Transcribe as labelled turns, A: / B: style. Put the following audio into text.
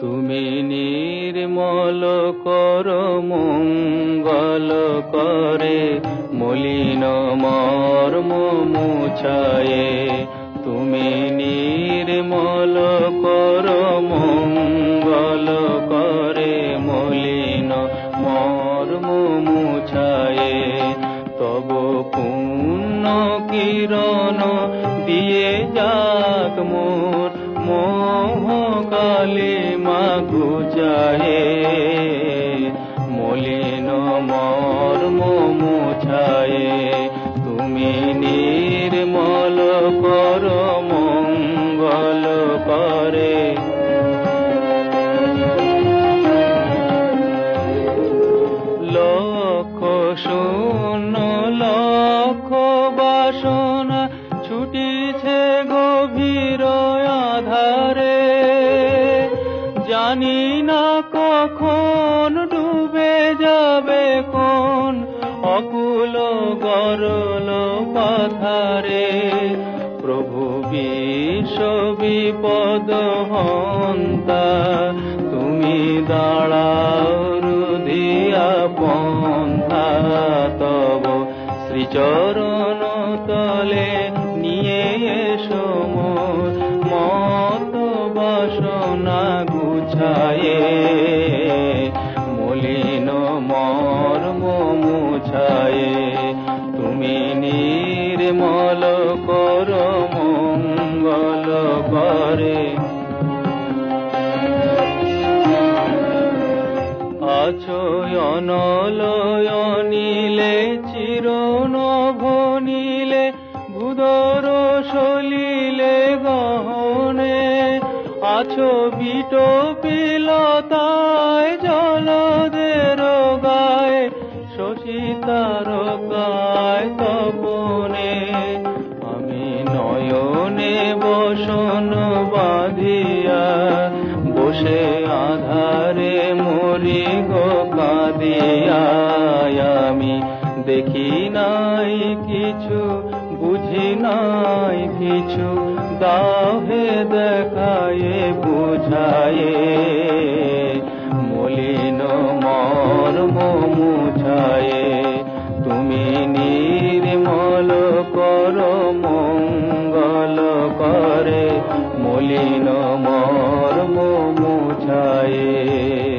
A: তুমি নির্মল কর, মঙ্গল করে, মলিন মর্ম মুছায়ে। তুমি নির্মল কর, মঙ্গল করে, মলিন মর্ম মুছায়ে, তব পুণ্য কিরণ দিয়ে যাক মোর মোহ কালে মা ঘুচায়ে মলিন মর্ম মুছায়ে, তুমি নির্মল কর মঙ্গল করে। জানি না কখন ডুবে যাবে কোন অকুল গরল পাথারে। প্রভু বিপদ হন্তা, তুমি দাঁড়াও রুধিয়া পন্থা তব শ্রীচরণ তলে নিয়ে এসো মুছায়ে তুমি নির্মল কর মঙ্গল করে। আছো অনলয়নিলে চিরন ভনিলে ভুদর সলিলে গহনে। আছো বিট পিলতায় জলদের শশী তারকায় তপনে আমি নয়নে বসন বাঁধিয়া বসে আধারে মরি গো কাঁদিয়া। আমি দেখি নাই কিছু, বুঝি নাই কিছু দাহে দেখায়ে, বুঝায়ে। মলিন মর্ম মুছা মঙ্গল করে মলিন মর্ম মুছায়ে।